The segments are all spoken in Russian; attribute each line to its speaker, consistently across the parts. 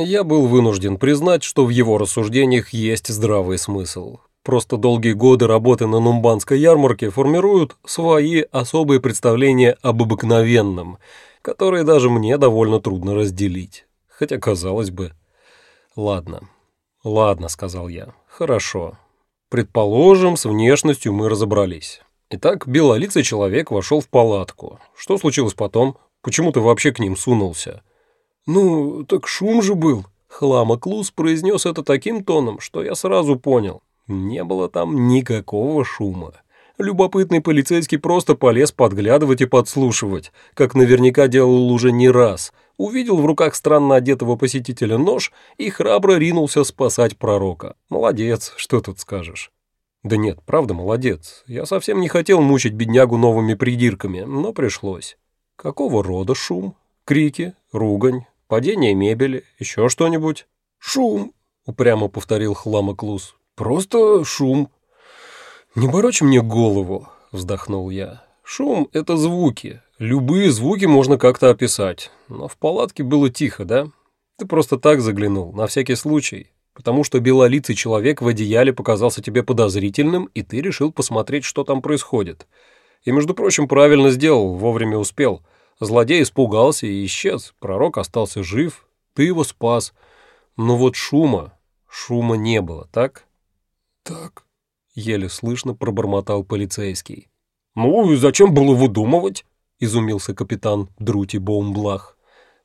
Speaker 1: Я был вынужден признать, что в его рассуждениях есть здравый смысл. Просто долгие годы работы на Нумбанской ярмарке формируют свои особые представления об обыкновенном, которые даже мне довольно трудно разделить. Хотя, казалось бы... Ладно, ладно, сказал я, хорошо. Предположим, с внешностью мы разобрались. Итак, белолицый человек вошел в палатку. Что случилось потом? Почему ты вообще к ним сунулся?
Speaker 2: «Ну, так шум же был».
Speaker 1: Хлама Клус произнес это таким тоном, что я сразу понял. Не было там никакого шума. Любопытный полицейский просто полез подглядывать и подслушивать, как наверняка делал уже не раз. Увидел в руках странно одетого посетителя нож и храбро ринулся спасать пророка. Молодец, что тут скажешь. Да нет, правда, молодец. Я совсем не хотел мучить беднягу новыми придирками, но пришлось. Какого рода шум? Крики, ругань, Падение мебели, еще что-нибудь?»
Speaker 2: «Шум», —
Speaker 1: упрямо повторил Хлама Клус.
Speaker 2: «Просто шум».
Speaker 1: «Не борочь мне голову», — вздохнул я. «Шум — это звуки. Любые звуки можно как-то описать. Но в палатке было тихо, да? Ты просто так заглянул, на всякий случай, потому что белолицый человек в одеяле показался тебе подозрительным, и ты решил посмотреть, что там происходит. И, между прочим, правильно сделал, вовремя успел». Злодей испугался и исчез, пророк остался жив, ты его спас. Но вот шума, шума не было, так?
Speaker 2: Так,
Speaker 1: еле слышно пробормотал полицейский.
Speaker 2: Ну и зачем было выдумывать?
Speaker 1: Изумился капитан Друти Боумблах.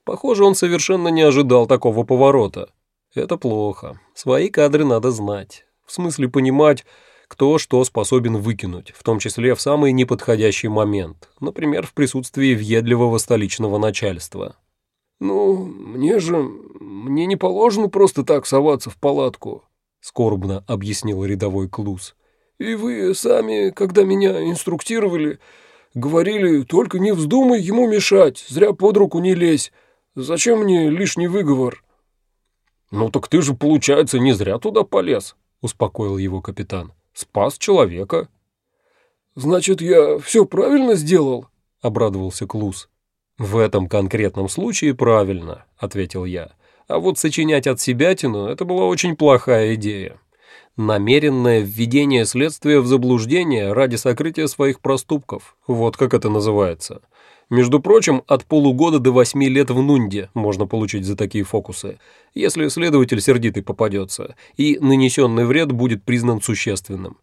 Speaker 1: Похоже, он совершенно не ожидал такого поворота. Это плохо. Свои кадры надо знать. В смысле понимать, кто что способен выкинуть, в том числе в самый неподходящий момент, например, в присутствии въедливого столичного начальства.
Speaker 2: «Ну, мне же... мне не положено просто так соваться в палатку», — скорбно объяснил рядовой Клус. «И вы сами, когда меня инструктировали, говорили, только не вздумай ему мешать, зря под руку не лезь. Зачем мне лишний выговор?»
Speaker 1: «Ну так ты же, получается, не зря туда полез», — успокоил его капитан. Спас человека».
Speaker 2: «Значит, я все правильно сделал?» — обрадовался Клус.
Speaker 1: «В этом конкретном случае правильно», — ответил я. «А вот сочинять от себятину — это была очень плохая идея. Намеренное введение следствия в заблуждение ради сокрытия своих проступков. Вот как это называется. Между прочим, от полугода до восьми лет в Нунде можно получить за такие фокусы, если следователь сердитый попадется, и нанесенный вред будет признан существенным.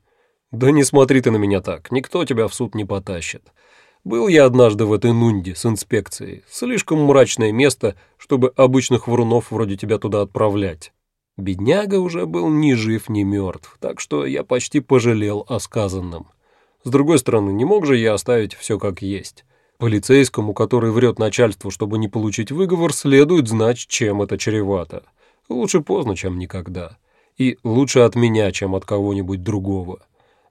Speaker 1: Да не смотри ты на меня так, никто тебя в суд не потащит. Был я однажды в этой Нунде с инспекцией. Слишком мрачное место, чтобы обычных врунов вроде тебя туда отправлять. Бедняга уже был ни жив, ни мертв, так что я почти пожалел о сказанном. С другой стороны, не мог же я оставить все как есть. Полицейскому, который врет начальству, чтобы не получить выговор, следует знать, чем это чревато. Лучше поздно, чем никогда. И лучше от меня, чем от кого-нибудь другого.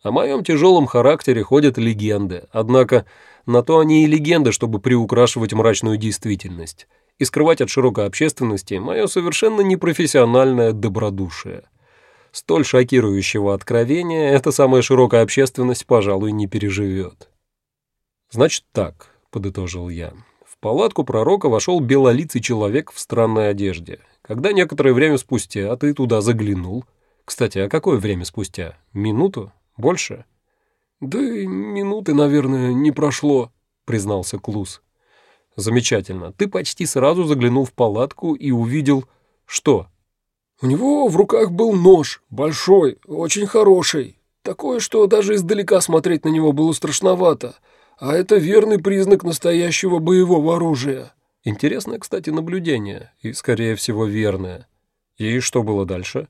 Speaker 1: О моем тяжелом характере ходят легенды, однако на то они и легенды, чтобы приукрашивать мрачную действительность и скрывать от широкой общественности мое совершенно непрофессиональное добродушие. Столь шокирующего откровения эта самая широкая общественность, пожалуй, не переживет. Значит так, — подытожил я. В палатку пророка вошел белолицый человек в странной одежде. Когда некоторое время спустя ты туда заглянул... Кстати, а какое время спустя? Минуту? Больше?
Speaker 2: «Да минуты, наверное, не прошло», — признался Клус.
Speaker 1: «Замечательно. Ты почти сразу заглянул в палатку и увидел... Что?»
Speaker 2: «У него в руках был нож, большой, очень хороший. Такое, что даже издалека смотреть на него было страшновато. А это верный признак настоящего боевого оружия.
Speaker 1: Интересное, кстати, наблюдение, и, скорее всего, верное. И что было дальше?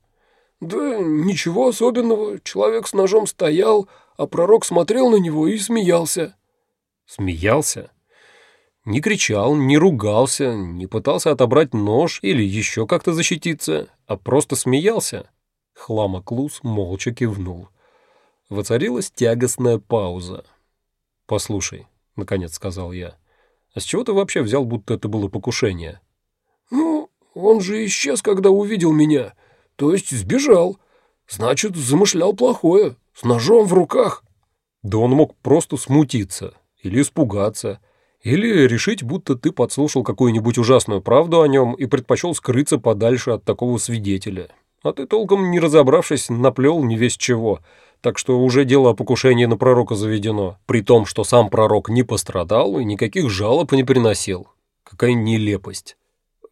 Speaker 2: Да ничего особенного. Человек с ножом стоял, а пророк смотрел на него и смеялся.
Speaker 1: Смеялся? Не кричал, не ругался, не пытался отобрать нож или еще как-то защититься, а просто смеялся. Хламоклус молча кивнул. Воцарилась тягостная пауза. «Послушай», — наконец сказал я, — «а с чего ты вообще взял, будто это было покушение?»
Speaker 2: «Ну, он же исчез, когда увидел меня, то есть сбежал. Значит, замышлял плохое, с ножом в руках».
Speaker 1: «Да он мог просто смутиться или испугаться, Или решить, будто ты подслушал какую-нибудь ужасную правду о нем и предпочел скрыться подальше от такого свидетеля. А ты, толком не разобравшись, наплел не весь чего, так что уже дело о покушении на пророка заведено, при том, что сам пророк не пострадал и никаких жалоб не приносил. Какая нелепость.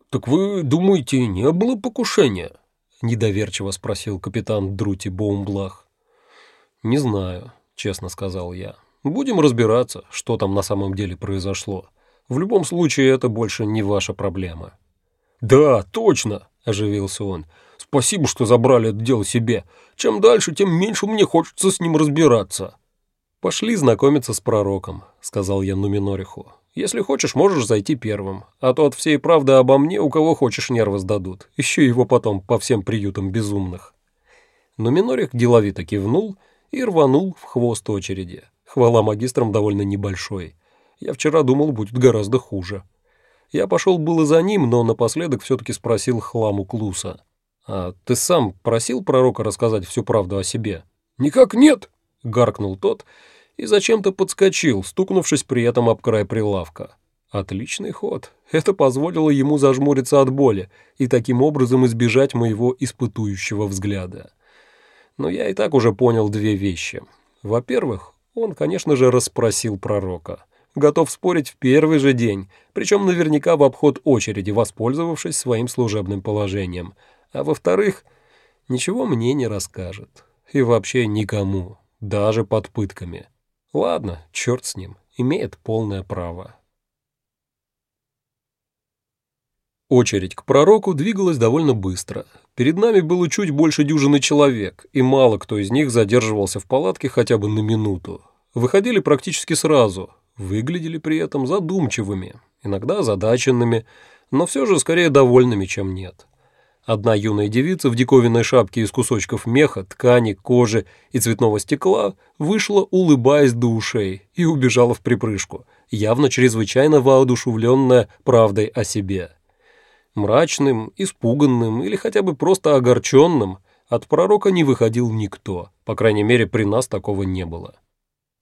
Speaker 1: «Так вы думаете, не было покушения?» — недоверчиво спросил капитан Друти Боумблах. «Не знаю», — честно сказал я. «Будем разбираться, что там на самом деле произошло. В любом случае, это больше не ваша проблема».
Speaker 2: «Да, точно», — оживился он. «Спасибо, что забрали это дело себе. Чем дальше, тем меньше мне хочется с ним разбираться».
Speaker 1: «Пошли знакомиться с пророком», — сказал я Нуминориху. Если хочешь, можешь зайти первым, а то от всей правды обо мне у кого хочешь нервы сдадут, еще его потом по всем приютам безумных». Но Минорик деловито кивнул и рванул в хвост очереди. Хвала магистрам довольно небольшой. Я вчера думал, будет гораздо хуже. Я пошел было за ним, но напоследок все-таки спросил хламу Клуса. «А ты сам просил пророка рассказать всю правду о себе?»
Speaker 2: «Никак нет!»
Speaker 1: — гаркнул тот и зачем-то подскочил, стукнувшись при этом об край прилавка. Отличный ход. Это позволило ему зажмуриться от боли и таким образом избежать моего испытующего взгляда. Но я и так уже понял две вещи. Во-первых, он, конечно же, расспросил пророка. Готов спорить в первый же день, причем наверняка в обход очереди, воспользовавшись своим служебным положением. А во-вторых, ничего мне не расскажет. И вообще никому, даже под пытками. Ладно, черт с ним, имеет полное право. Очередь к пророку двигалась довольно быстро. Перед нами было чуть больше дюжины человек, и мало кто из них задерживался в палатке хотя бы на минуту. Выходили практически сразу, выглядели при этом задумчивыми, иногда озадаченными, но все же скорее довольными, чем нет. Одна юная девица в диковинной шапке из кусочков меха, ткани, кожи и цветного стекла вышла, улыбаясь до ушей, и убежала в припрыжку, явно чрезвычайно воодушевленная правдой о себе. Мрачным, испуганным или хотя бы просто огорченным от пророка не выходил никто, по крайней мере, при нас такого не было.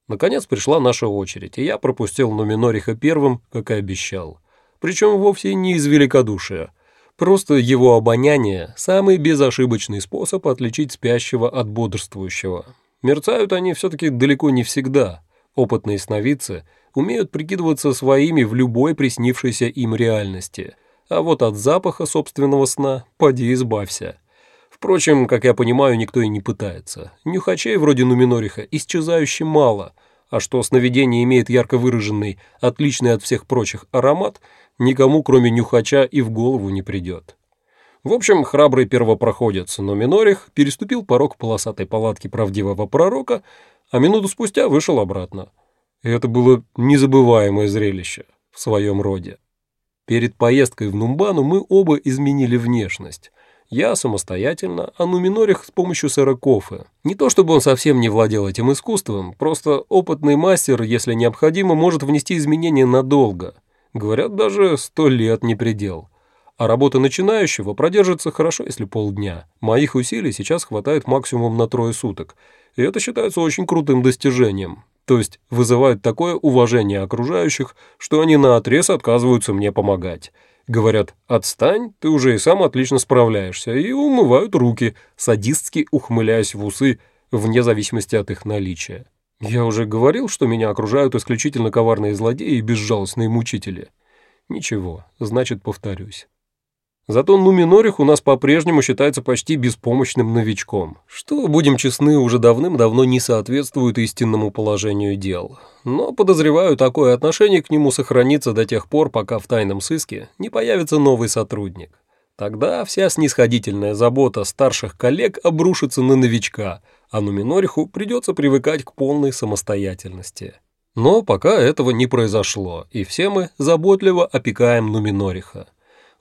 Speaker 1: Наконец пришла наша очередь, и я пропустил Нуминориха первым, как и обещал. Причем вовсе не из великодушия, Просто его обоняние – самый безошибочный способ отличить спящего от бодрствующего. Мерцают они все-таки далеко не всегда. Опытные сновидцы умеют прикидываться своими в любой приснившейся им реальности. А вот от запаха собственного сна поди избавься. Впрочем, как я понимаю, никто и не пытается. Нюхачей вроде Нуминориха исчезающе мало, а что сновидение имеет ярко выраженный, отличный от всех прочих аромат – никому, кроме нюхача, и в голову не придет. В общем, храбрый первопроходец, но Минорих переступил порог полосатой палатки правдивого пророка, а минуту спустя вышел обратно. И это было незабываемое зрелище в своем роде. Перед поездкой в Нумбану мы оба изменили внешность. Я самостоятельно, а Нуминорих с помощью сэра Кофе. Не то чтобы он совсем не владел этим искусством, просто опытный мастер, если необходимо, может внести изменения надолго, Говорят, даже сто лет не предел. А работа начинающего продержится хорошо, если полдня. Моих усилий сейчас хватает максимум на трое суток. И это считается очень крутым достижением. То есть вызывает такое уважение окружающих, что они наотрез отказываются мне помогать. Говорят, отстань, ты уже и сам отлично справляешься, и умывают руки, садистски ухмыляясь в усы, вне зависимости от их наличия. Я уже говорил, что меня окружают исключительно коварные злодеи и безжалостные мучители. Ничего, значит, повторюсь. Зато Нуминорих у нас по-прежнему считается почти беспомощным новичком, что, будем честны, уже давным-давно не соответствует истинному положению дел. Но, подозреваю, такое отношение к нему сохранится до тех пор, пока в тайном сыске не появится новый сотрудник. Тогда вся снисходительная забота старших коллег обрушится на новичка – а Нуминориху придется привыкать к полной самостоятельности. Но пока этого не произошло, и все мы заботливо опекаем Нуминориха.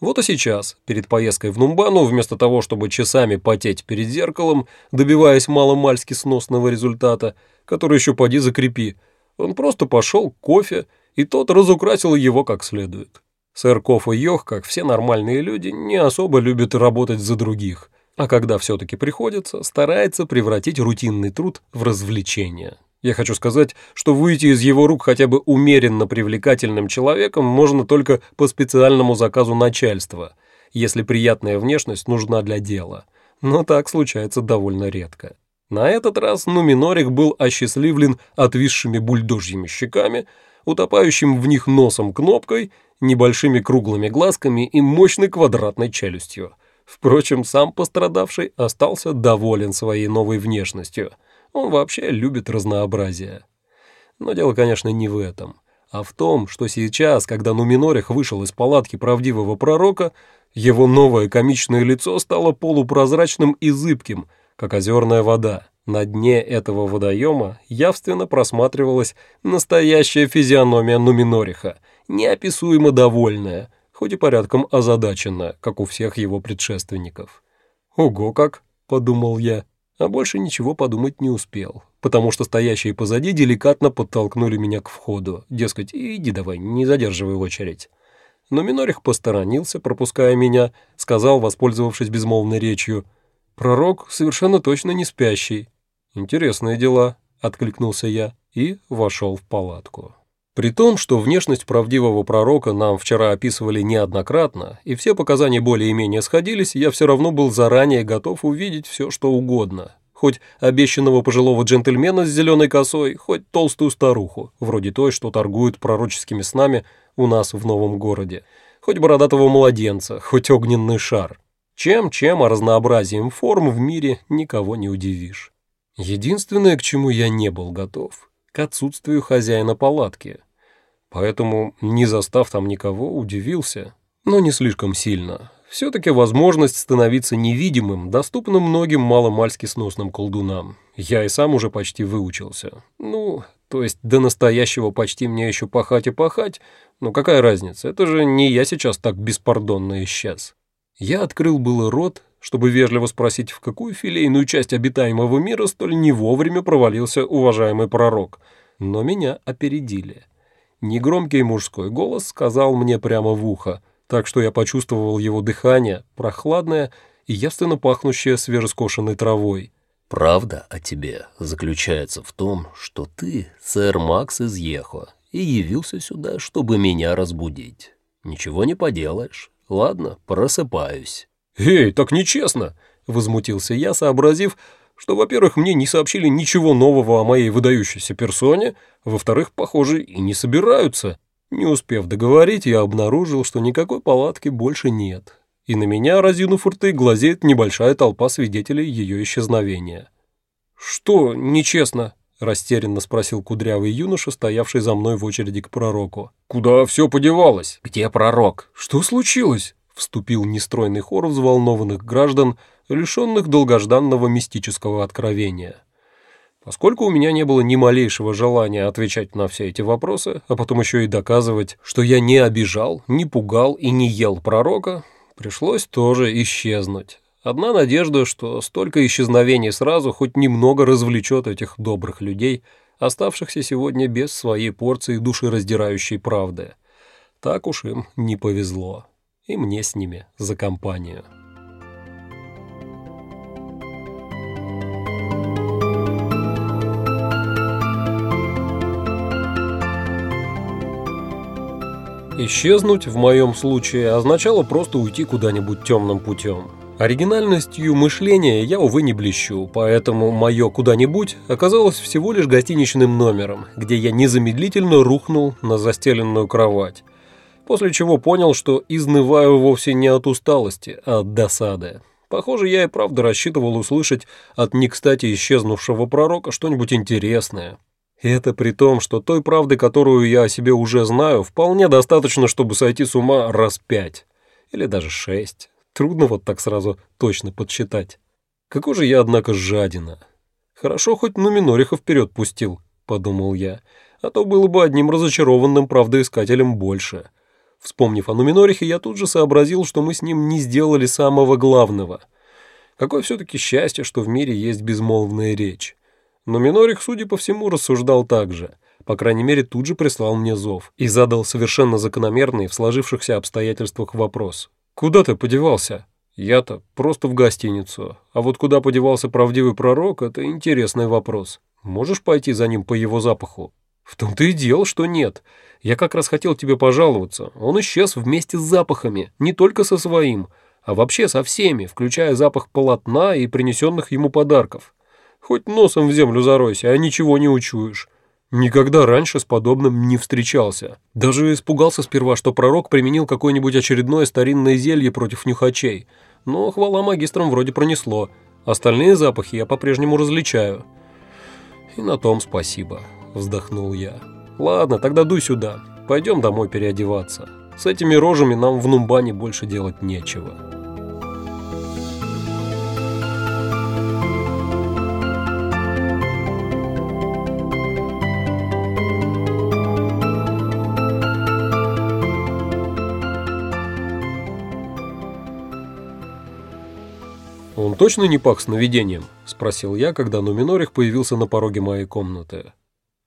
Speaker 1: Вот и сейчас, перед поездкой в Нумбану, вместо того, чтобы часами потеть перед зеркалом, добиваясь маломальски сносного результата, который еще поди закрепи, он просто пошел к кофе, и тот разукрасил его как следует. Сэр Коф и Йох, как все нормальные люди, не особо любят работать за других, а когда все-таки приходится, старается превратить рутинный труд в развлечение. Я хочу сказать, что выйти из его рук хотя бы умеренно привлекательным человеком можно только по специальному заказу начальства, если приятная внешность нужна для дела. Но так случается довольно редко. На этот раз Нуминорих был осчастливлен отвисшими бульдожьими щеками, утопающим в них носом кнопкой, небольшими круглыми глазками и мощной квадратной челюстью. Впрочем, сам пострадавший остался доволен своей новой внешностью – он вообще любит разнообразие. Но дело, конечно, не в этом, а в том, что сейчас, когда Нуминорих вышел из палатки правдивого пророка, его новое комичное лицо стало полупрозрачным и зыбким, как озерная вода. На дне этого водоема явственно просматривалась настоящая физиономия Нуминориха, неописуемо довольная, хоть и порядком озадаченная, как у всех его предшественников. «Ого как!» — подумал я а больше ничего подумать не успел, потому что стоящие позади деликатно подтолкнули меня к входу, дескать, иди давай, не задерживай очередь. Но Минорих посторонился, пропуская меня, сказал, воспользовавшись безмолвной речью, «Пророк совершенно точно не спящий». «Интересные дела», — откликнулся я и вошел в палатку. При том, что внешность правдивого пророка нам вчера описывали неоднократно, и все показания более-менее сходились, я все равно был заранее готов увидеть все, что угодно. Хоть обещанного пожилого джентльмена с зеленой косой, хоть толстую старуху, вроде той, что торгует пророческими снами у нас в новом городе, хоть бородатого младенца, хоть огненный шар. Чем-чем, а разнообразием форм в мире никого не удивишь. Единственное, к чему я не был готов — к отсутствию хозяина палатки. Поэтому, не застав там никого, удивился, но не слишком сильно. Все-таки возможность становиться невидимым доступна многим маломальски сносным колдунам. Я и сам уже почти выучился. Ну, то есть до настоящего почти мне еще пахать и пахать, но какая разница, это же не я сейчас так беспардонно исчез. Я открыл было рот, чтобы вежливо спросить, в какую филейную часть обитаемого мира столь не вовремя провалился уважаемый пророк. Но меня опередили. Негромкий мужской голос сказал мне прямо в ухо, так что я почувствовал его дыхание, прохладное и явственно пахнущее свежескошенной травой.
Speaker 3: «Правда о тебе заключается в том, что ты, сэр Макс из Ехо, и явился сюда, чтобы меня разбудить. Ничего не поделаешь. Ладно, просыпаюсь».
Speaker 1: «Эй, так нечестно!» — возмутился я, сообразив, что, во-первых, мне не сообщили ничего нового о моей выдающейся персоне, во-вторых, похоже, и не собираются. Не успев договорить, я обнаружил, что никакой палатки больше нет, и на меня, разинув рты, глазеет небольшая толпа свидетелей ее исчезновения. «Что нечестно?» — растерянно спросил кудрявый юноша, стоявший за мной в очереди к пророку. «Куда все подевалось? Где пророк? Что случилось?» Вступил нестройный хор взволнованных граждан, лишенных долгожданного мистического откровения. Поскольку у меня не было ни малейшего желания отвечать на все эти вопросы, а потом еще и доказывать, что я не обижал, не пугал и не ел пророка, пришлось тоже исчезнуть. Одна надежда, что столько исчезновений сразу хоть немного развлечет этих добрых людей, оставшихся сегодня без своей порции душераздирающей правды. Так уж им не повезло и мне с ними за компанию. Исчезнуть в моем случае означало просто уйти куда-нибудь темным путем. Оригинальностью мышления я, увы, не блещу, поэтому мое «куда-нибудь» оказалось всего лишь гостиничным номером, где я незамедлительно рухнул на застеленную кровать, после чего понял, что изнываю вовсе не от усталости, а от досады. Похоже, я и правда рассчитывал услышать от не кстати исчезнувшего пророка что-нибудь интересное. И это при том, что той правды, которую я о себе уже знаю, вполне достаточно, чтобы сойти с ума раз пять. Или даже шесть. Трудно вот так сразу точно подсчитать. Какой же я, однако, жадина. Хорошо, хоть Нуминориха вперед пустил, подумал я, а то было бы одним разочарованным правдоискателем больше. Вспомнив о Нуминорихе, я тут же сообразил, что мы с ним не сделали самого главного. Какое все-таки счастье, что в мире есть безмолвная речь. Нуминорих, судя по всему, рассуждал так же. По крайней мере, тут же прислал мне зов и задал совершенно закономерный в сложившихся обстоятельствах вопрос. «Куда ты подевался?» «Я-то просто в гостиницу. А вот куда подевался правдивый пророк, это интересный вопрос». Можешь пойти за ним по его запаху? В том-то и дело, что нет. Я как раз хотел тебе пожаловаться. Он исчез вместе с запахами, не только со своим, а вообще со всеми, включая запах полотна и принесенных ему подарков. Хоть носом в землю заройся, а ничего не учуешь. Никогда раньше с подобным не встречался. Даже испугался сперва, что пророк применил какое-нибудь очередное старинное зелье против нюхачей. Но хвала магистрам вроде пронесло. Остальные запахи я по-прежнему различаю. И на том спасибо, вздохнул я. Ладно, тогда дуй сюда. Пойдем домой переодеваться. С этими рожами нам в Нумбане больше делать нечего. «Он точно не пах сновидением?» – спросил я, когда Нуминорих появился на пороге моей комнаты.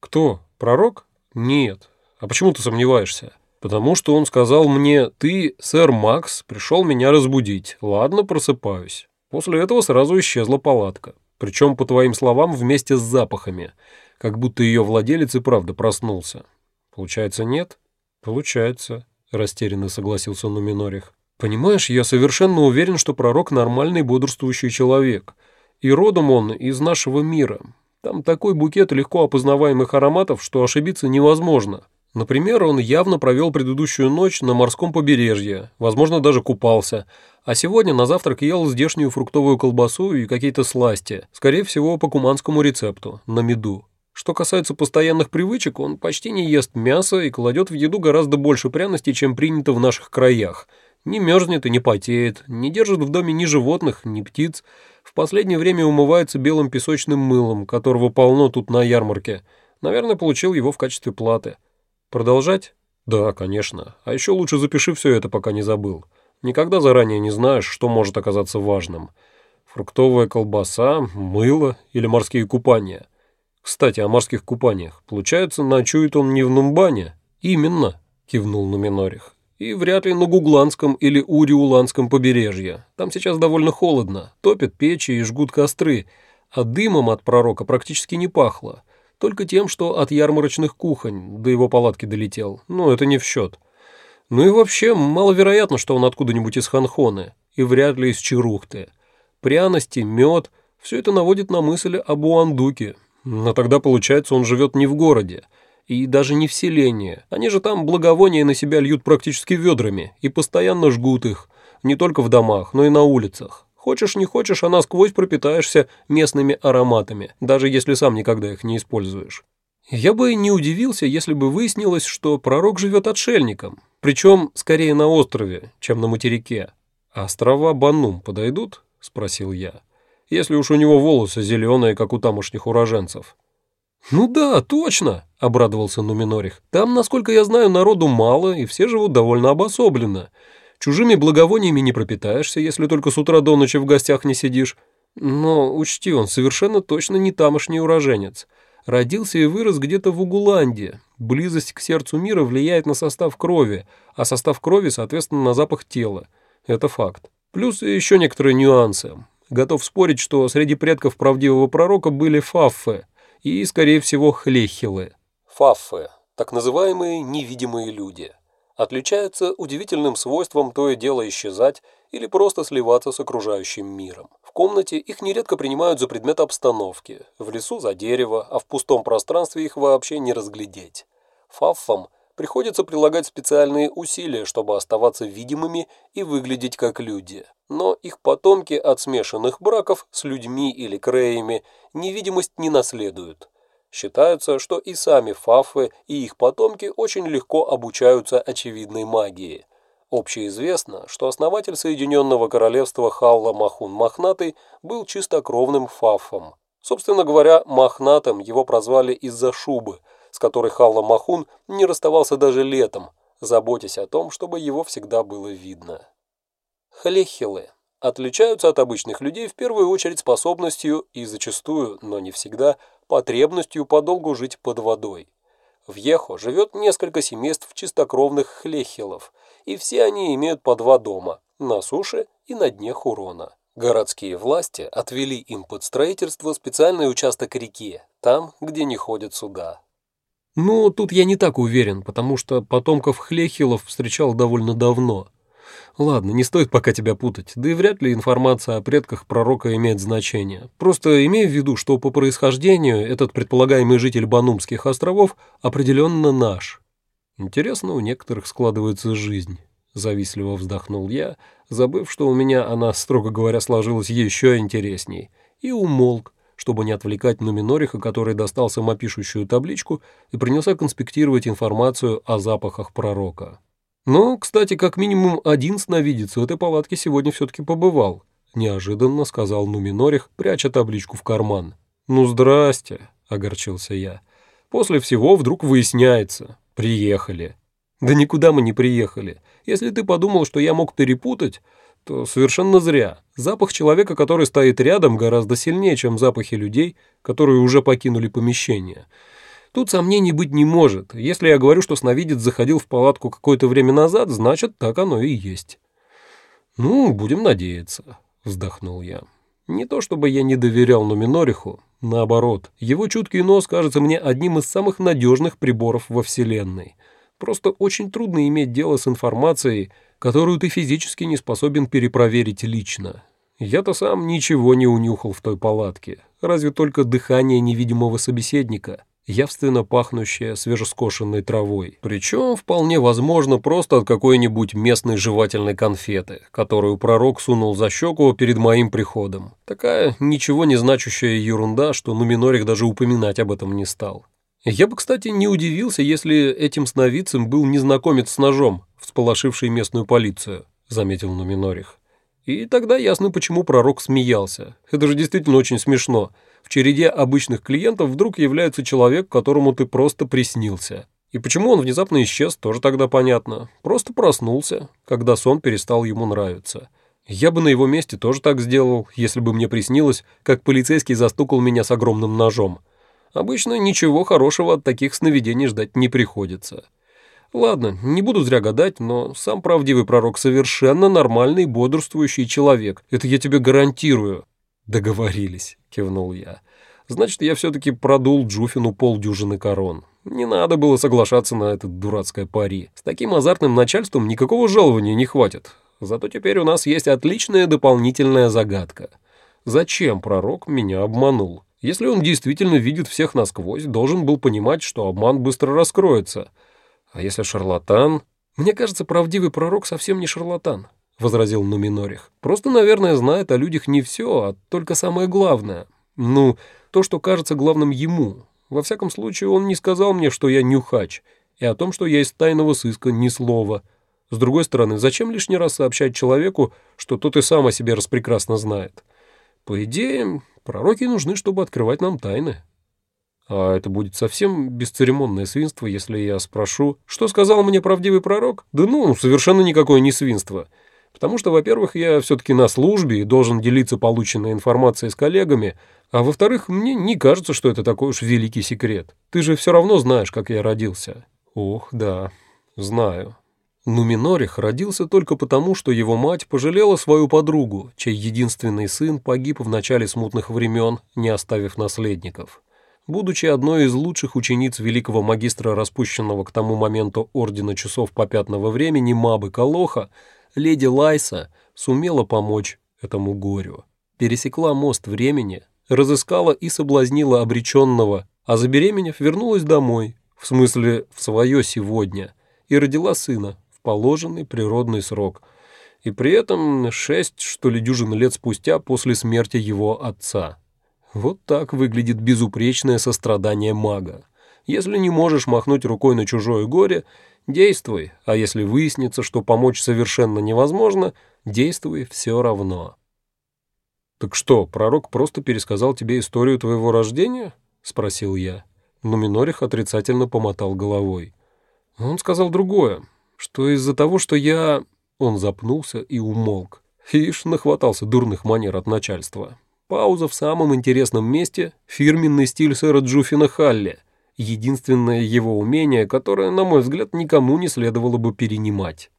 Speaker 1: «Кто? Пророк? Нет. А почему ты сомневаешься?» «Потому что он сказал мне, ты, сэр Макс, пришел меня разбудить. Ладно, просыпаюсь». После этого сразу исчезла палатка. Причем, по твоим словам, вместе с запахами. Как будто ее владелец и правда проснулся. Получается, нет? Получается, растерянно согласился Нуминорих. Понимаешь, я совершенно уверен, что пророк нормальный бодрствующий человек. И родом он из нашего мира. Там такой букет легко опознаваемых ароматов, что ошибиться невозможно. Например, он явно провел предыдущую ночь на морском побережье, возможно, даже купался, а сегодня на завтрак ел здешнюю фруктовую колбасу и какие-то сласти, скорее всего, по куманскому рецепту, на меду. Что касается постоянных привычек, он почти не ест мясо и кладет в еду гораздо больше пряностей, чем принято в наших краях – не мерзнет и не потеет, не держит в доме ни животных, ни птиц. Последнее время умывается белым песочным мылом, которого полно тут на ярмарке. Наверное, получил его в качестве платы. Продолжать? Да, конечно. А еще лучше запиши все это, пока не забыл. Никогда заранее не знаешь, что может оказаться важным. Фруктовая колбаса, мыло или морские купания. Кстати, о морских купаниях. Получается, ночует он не в Нумбане? Именно, кивнул Нуминорих. И вряд ли на Гугланском или Уриуланском побережье. Там сейчас довольно холодно, топят печи и жгут костры, а дымом от пророка практически не пахло. Только тем, что от ярмарочных кухонь до его палатки долетел. Но это не в счет. Ну и вообще, маловероятно, что он откуда-нибудь из Ханхоны, и вряд ли из Чарухты. Пряности, мед – все это наводит на мысль об Уандуке. Но тогда, получается, он живет не в городе, и даже не в селение. Они же там благовония на себя льют практически ведрами и постоянно жгут их, не только в домах, но и на улицах. Хочешь не хочешь, а насквозь пропитаешься местными ароматами, даже если сам никогда их не используешь. Я бы не удивился, если бы выяснилось, что пророк живет отшельником, причем скорее на острове, чем на материке. «А острова Баннум подойдут?» – спросил я. «Если уж у него волосы зеленые, как у тамошних уроженцев». «Ну да, точно!» — обрадовался Нуминорих. «Там, насколько я знаю, народу мало, и все живут довольно обособленно. Чужими благовониями не пропитаешься, если только с утра до ночи в гостях не сидишь. Но, учти, он совершенно точно не тамошний уроженец. Родился и вырос где-то в Угуланде. Близость к сердцу мира влияет на состав крови, а состав крови, соответственно, на запах тела. Это факт. Плюс еще некоторые нюансы. Готов спорить, что среди предков правдивого пророка были фаффы — и, скорее всего, хлехилы. Фаффы, так называемые невидимые люди, отличаются удивительным свойством то и дело исчезать или просто сливаться с окружающим миром. В комнате их нередко принимают за предмет обстановки, в лесу за дерево, а в пустом пространстве их вообще не разглядеть. Фаффам приходится прилагать специальные усилия, чтобы оставаться видимыми и выглядеть как люди. Но их потомки от смешанных браков с людьми или креями невидимость не наследуют. Считается, что и сами фафы, и их потомки очень легко обучаются очевидной магии. Общеизвестно, что основатель Соединенного Королевства Халла Махун Мохнатый был чистокровным фафом. Собственно говоря, Мохнатым его прозвали из-за шубы – с которой Халла Махун не расставался даже летом, заботясь о том, чтобы его всегда было видно. Хлехилы отличаются от обычных людей в первую очередь способностью и зачастую, но не всегда, потребностью подолгу жить под водой. В Ехо живет несколько семейств чистокровных хлехилов, и все они имеют по два дома – на суше и на дне Хурона. Городские власти отвели им под строительство специальный участок реки, там, где не ходят суда. Ну, тут я не так уверен, потому что потомков Хлехилов встречал довольно давно. Ладно, не стоит пока тебя путать, да и вряд ли информация о предках пророка имеет значение. Просто имей в виду, что по происхождению этот предполагаемый житель Банумских островов определенно наш. Интересно, у некоторых складывается жизнь. Завистливо вздохнул я, забыв, что у меня она, строго говоря, сложилась еще интересней, и умолк, чтобы не отвлекать Нуминориха, который достал самопишущую табличку и принялся конспектировать информацию о запахах пророка. «Ну, кстати, как минимум один сновидец в этой палатке сегодня все-таки побывал», — неожиданно сказал Нуминорих, пряча табличку в карман. «Ну, здрасте», — огорчился я. «После всего вдруг выясняется. Приехали». «Да никуда мы не приехали. Если ты подумал, что я мог перепутать, то совершенно зря. Запах человека, который стоит рядом, гораздо сильнее, чем запахи людей, которые уже покинули помещение. Тут сомнений быть не может. Если я говорю, что сновидец заходил в палатку какое-то время назад, значит, так оно и есть. «Ну, будем надеяться», — вздохнул я. Не то чтобы я не доверял Нуминориху, наоборот, его чуткий нос кажется мне одним из самых надежных приборов во Вселенной. Просто очень трудно иметь дело с информацией, которую ты физически не способен перепроверить лично. Я-то сам ничего не унюхал в той палатке, разве только дыхание невидимого собеседника, явственно пахнущее свежескошенной травой. Причем, вполне возможно, просто от какой-нибудь местной жевательной конфеты, которую пророк сунул за щеку перед моим приходом. Такая ничего не значащая ерунда, что Нуминорик даже упоминать об этом не стал. Я бы, кстати, не удивился, если этим сновидцем был незнакомец с ножом, всполошивший местную полицию, заметил Нуминорих. И тогда ясно, почему пророк смеялся. Это же действительно очень смешно. В череде обычных клиентов вдруг является человек, которому ты просто приснился. И почему он внезапно исчез, тоже тогда понятно. Просто проснулся, когда сон перестал ему нравиться. Я бы на его месте тоже так сделал, если бы мне приснилось, как полицейский застукал меня с огромным ножом. Обычно ничего хорошего от таких сновидений ждать не приходится. Ладно, не буду зря гадать, но сам правдивый пророк совершенно нормальный, бодрствующий человек. Это я тебе гарантирую. Договорились, кивнул я. Значит, я все-таки продул Джуфину полдюжины корон. Не надо было соглашаться на это дурацкое пари. С таким азартным начальством никакого жалования не хватит. Зато теперь у нас есть отличная дополнительная загадка. Зачем пророк меня обманул? Если он действительно видит всех насквозь, должен был понимать, что обман быстро раскроется — а если шарлатан? Мне кажется, правдивый пророк совсем не шарлатан, возразил Нуминорих. Просто, наверное, знает о людях не все, а только самое главное. Ну, то, что кажется главным ему. Во всяком случае, он не сказал мне, что я нюхач, и о том, что я из тайного сыска ни слова. С другой стороны, зачем лишний раз сообщать человеку, что тот и сам о себе распрекрасно знает? По идее, пророки нужны, чтобы открывать нам тайны. А это будет совсем бесцеремонное свинство, если я спрошу, что сказал мне правдивый пророк? Да ну, совершенно никакое не свинство. Потому что, во-первых, я все-таки на службе и должен делиться полученной информацией с коллегами, а во-вторых, мне не кажется, что это такой уж великий секрет. Ты же все равно знаешь, как я родился. Ох, да, знаю. Нуминорих родился только потому, что его мать пожалела свою подругу, чей единственный сын погиб в начале смутных времен, не оставив наследников. Будучи одной из лучших учениц великого магистра распущенного к тому моменту Ордена Часов Попятного Времени Мабы Калоха, леди Лайса сумела помочь этому горю. Пересекла мост времени, разыскала и соблазнила обреченного, а забеременев вернулась домой, в смысле в свое сегодня, и родила сына в положенный природный срок, и при этом шесть, что ли, дюжин лет спустя после смерти его отца. Вот так выглядит безупречное сострадание мага. Если не можешь махнуть рукой на чужое горе, действуй, а если выяснится, что помочь совершенно невозможно, действуй все равно. «Так что, пророк просто пересказал тебе историю твоего рождения?» — спросил я. Но Минорих отрицательно помотал головой. Он сказал другое, что из-за того, что я... Он запнулся и умолк. Ишь, нахватался дурных манер от начальства. Пауза в самом интересном месте – фирменный стиль сэра Джуфина Халли, единственное его умение, которое, на мой взгляд, никому не следовало бы перенимать.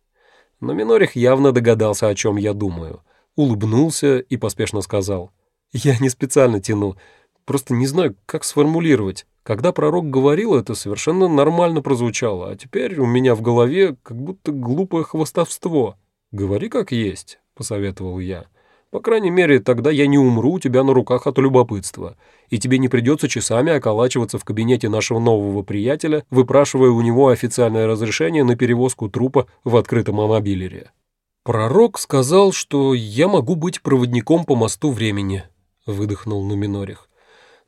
Speaker 1: Но Минорих явно догадался, о чем я думаю. улыбнулся и поспешно сказал. «Я не специально тяну, просто не знаю, как сформулировать. Когда пророк говорил, это совершенно нормально прозвучало, а теперь у меня в голове как будто глупое хвостовство. Говори как есть», — посоветовал я. «По крайней мере, тогда я не умру у тебя на руках от любопытства, и тебе не придется часами околачиваться в кабинете нашего нового приятеля, выпрашивая у него официальное разрешение на перевозку трупа в открытом амобилере». «Пророк сказал, что я могу быть проводником по мосту времени», — выдохнул Нуминорих.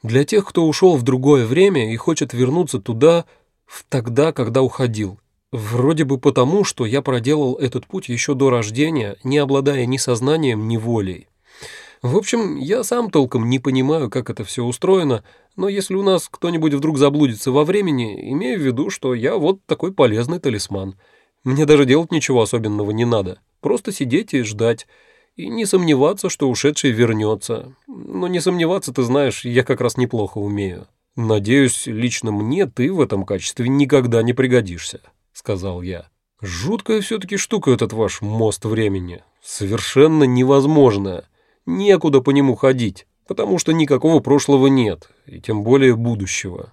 Speaker 1: «Для тех, кто ушел в другое время и хочет вернуться туда, в тогда, когда уходил. Вроде бы потому, что я проделал этот путь еще до рождения, не обладая ни сознанием, ни волей. В общем, я сам толком не понимаю, как это все устроено, но если у нас кто-нибудь вдруг заблудится во времени, имею в виду, что я вот такой полезный талисман. Мне даже делать ничего особенного не над». Просто сидеть и ждать. И не сомневаться, что ушедший вернется. Но не сомневаться, ты знаешь, я как раз неплохо умею. Надеюсь, лично мне ты в этом качестве никогда не пригодишься, сказал я. Жуткая все-таки штука этот ваш мост времени. Совершенно невозможная. Некуда по нему ходить, потому что никакого прошлого нет, и тем более будущего.